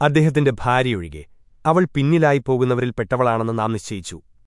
അദ്ദേഹത്തിന്റെ ഭാര്യയൊഴികെ അവൾ പിന്നിലായി പോകുന്നവരിൽ പെട്ടവളാണെന്ന് നാം നിശ്ചയിച്ചു.